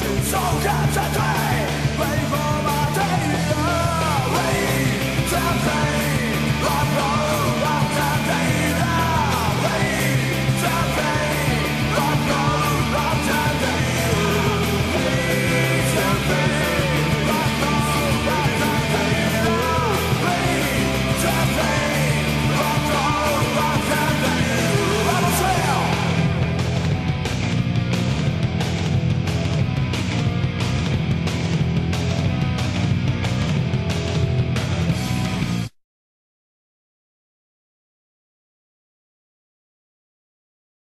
So